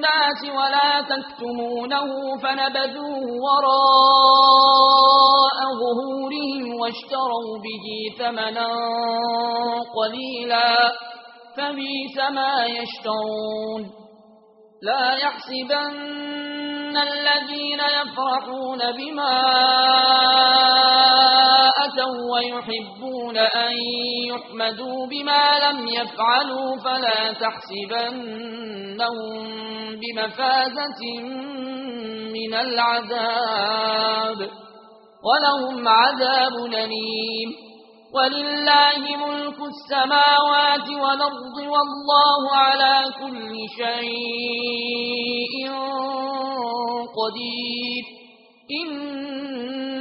الناس ولا تكتمونه فنبذوه وراء ظهورهم واشتروا به ثمنا قليلا فبيس ما يشترون. لا يحسبن الذين يفرحون بما ويحبون أن يحمدوا بما لم يفعلوا فلا تحسبنهم بمفازة من العذاب ولهم عذاب نليم ولله ملك السماوات والأرض والله على كل شيء قدير. إن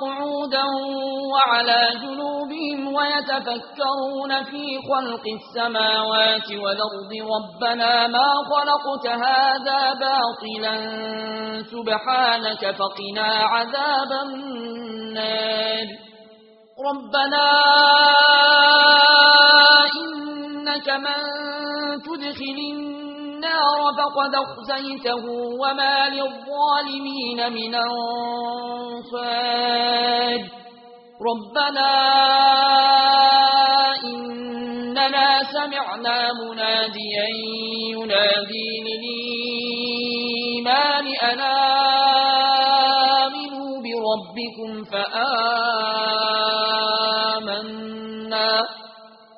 قعودا وعلى جنوبهم ويتفكرون في خلق السماوات والأرض. ربنا ما خلقت هذا باطلا. سبحانك فقنا عذاب النار. ربنا فقد أخزيته وما للظالمين من أنصاد ربنا إننا سمعنا مناديا ينادي للإنسان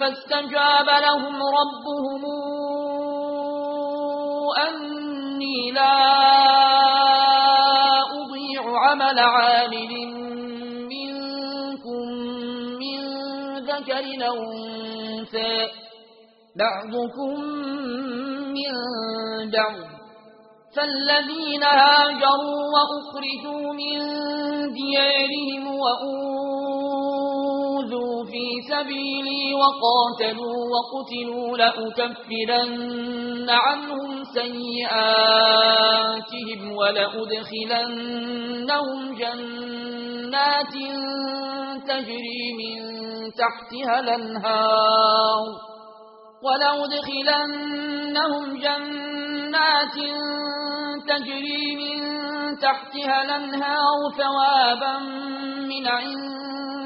فاستجاب لهم ربهم أني لا أضيع عمل عامل منكم من ذكر ننفى بعضكم من بعض. فالذين هاجروا وأخرجوا من ديارهم وأوتوا اخذوا في سبيلي وقاتلوا وقتلوا لأكفرن عنهم سيئاتهم ولأدخلنهم جنات تجري من تحتها لنهار ولأدخلنهم جنات تجري من تحتها لنهار ثوابا من عند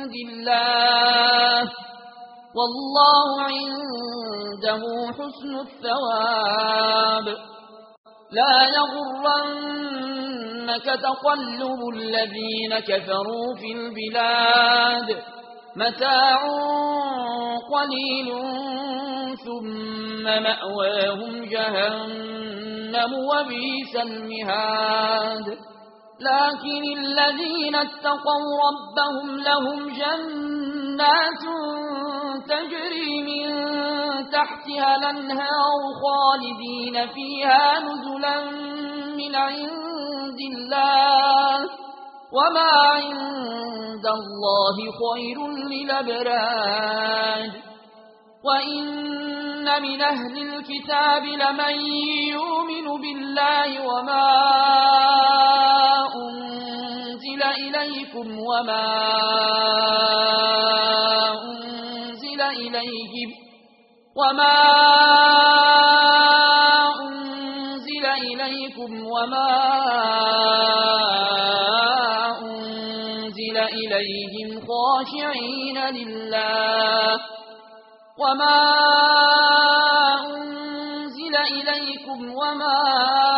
عند الله والله عنده حسن الثواب لا يغرنك تقلب الذين كفروا في البلاد متاع قليل ثم مأواهم جهنم وبيس المهاد لكن الذين اتقوا ربهم لهم جنات تجري من تحتها الأنهار خالدين فيها نزلا من عند الله وما عند الله خير للبراد وإن من أهل الكتاب لمن يؤمن بالله وما إليكم وما أنزل إليهم وما أنزل إليكم وما أنزل إليهم خاشعين لله وما أنزل إليكم وما أنزل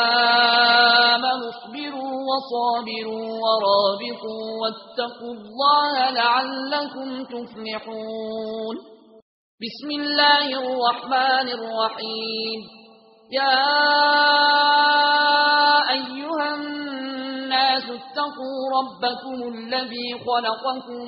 وصابروا ورابطوا واتقوا الله لعلكم تفلحون. بسم الله الرحمن الرحيم. يا أيها الناس اتقوا ربكم الذي خلقكم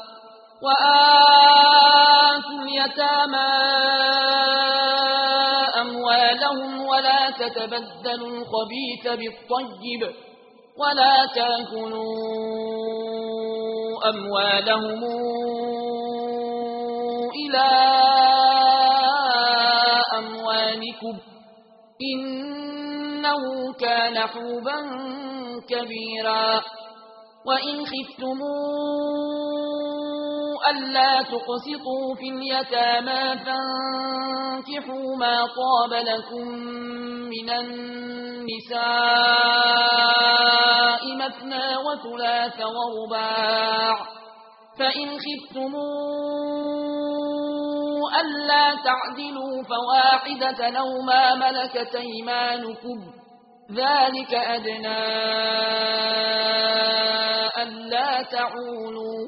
وآتوا اليتامى أموالهم ولا تتبدلوا الخبيث بالطيب ولا تأكلوا أموالهم إلى أموالكم إنه كان حوبا كبيرا وإن خفتموا ألا تقسطوا في اليتامى فانكحوا ما طاب لكم من النساء مثنى وثلاث ورباع فإن خفتموا ألا تعدلوا فواحدة لو ما ملكت ايمانكم ذلك أدنى ألا تعولوا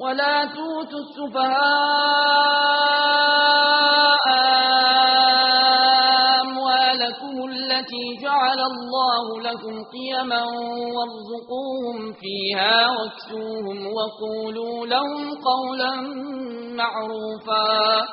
ولا توتوا السفهاء أموالكم التي جعل الله لكم قيما وارزقوهم فيها واكسوهم وقولوا لهم قولا معروفا